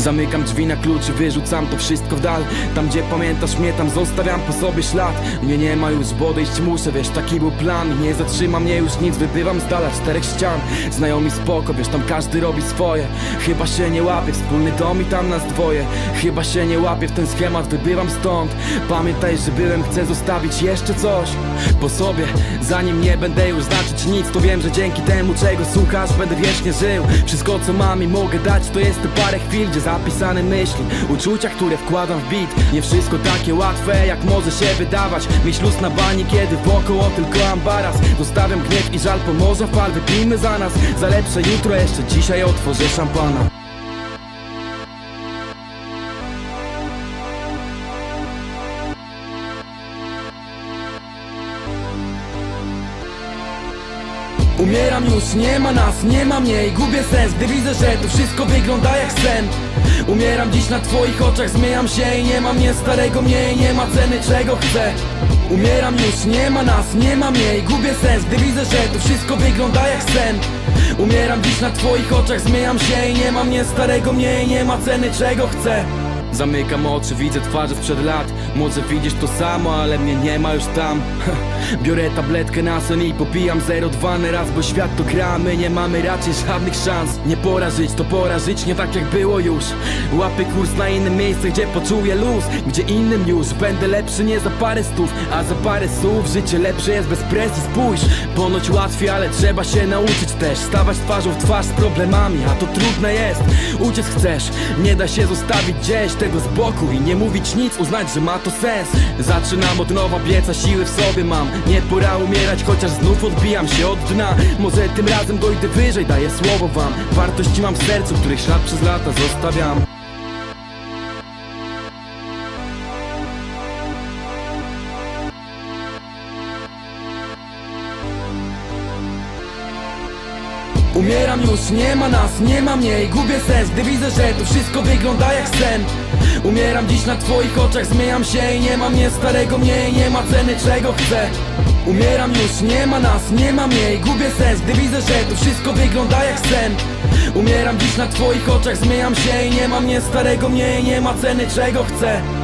Zamykam drzwi na klucz wyrzucam to wszystko w dal. Tam gdzie pamiętasz mnie, tam zostawiam po sobie ślad. Mnie nie ma już, bo odejść muszę, wiesz, taki był plan. Nie zatrzyma mnie już nic, wybywam z dala czterech ścian. Znajomi spoko, wiesz, tam każdy robi swoje. Chyba się nie łapie, wspólny dom i tam nas dwoje. Chyba się nie łapie w ten schemat, wybywam stąd. Pamiętaj, że byłem, chcę zostawić jeszcze coś Po sobie, zanim nie będę już znaczyć nic To wiem, że dzięki temu, czego słuchasz, będę wiecznie żył. Wszystko co mam i mogę dać, to jest te parę chwil, gdzie zapisane myśli Uczucia, które wkładam w beat. Nie wszystko takie łatwe, jak może się wydawać. Myśl luz na bani, kiedy wokoło tylko ambaras. Zostawiam gniew i żal, pomoże fal, wypijmy za nas. Za lepsze jutro, jeszcze dzisiaj otworzę szampana. Umieram już, nie ma nas, nie ma mnie i gubię sens Gdy widzę, że tu wszystko wygląda jak sen Umieram dziś na twoich oczach, zmieniam się i nie ma mnie starego mnie nie ma ceny czego chcę. Umieram już, nie ma nas, nie ma mnie i gubię sens Gdy widzę, że tu wszystko wygląda jak sen. Umieram dziś na twoich oczach, zmieniam się i nie ma mnie starego mnie nie ma ceny czego chcę Zamykam oczy, widzę twarze sprzed lat. Może widzisz to samo, ale mnie nie ma już tam. Biorę tabletkę na sen i popijam 0,2 na raz Bo świat to gra, my nie mamy raczej żadnych szans. Nie pora żyć, to pora żyć nie tak jak było już. Łapy kurs na inne miejsce, gdzie poczuję luz. Gdzie innym już będę lepszy nie za parę stów A za parę słów. Życie lepsze jest bez presji Spójrz, ponoć łatwiej, ale trzeba się nauczyć też. Stawać twarzą w twarz z problemami, a to trudne jest. Uciec chcesz, nie da się zostawić gdzieś tego z boku I nie mówić nic, uznać, że ma to sens. Zaczynam od nowa, bieca siły w sobie mam. Nie pora umierać, chociaż znów odbijam się od dna. Może tym razem dojdę wyżej, daję słowo wam. Wartości mam w sercu, których ślad przez lata zostawiam Umieram już, nie ma nas, nie ma mnie i gubię sens Gdy widzę, że tu wszystko wygląda jak sen. Umieram dziś na twoich oczach, zmieniam się i nie ma mnie starego mnie i nie ma ceny czego chcę. Umieram już, nie ma nas, nie ma mnie i gubię sens Gdy widzę, że tu wszystko wygląda jak sen. Umieram dziś na twoich oczach, zmieniam się i nie ma mnie starego mnie i nie ma ceny czego chcę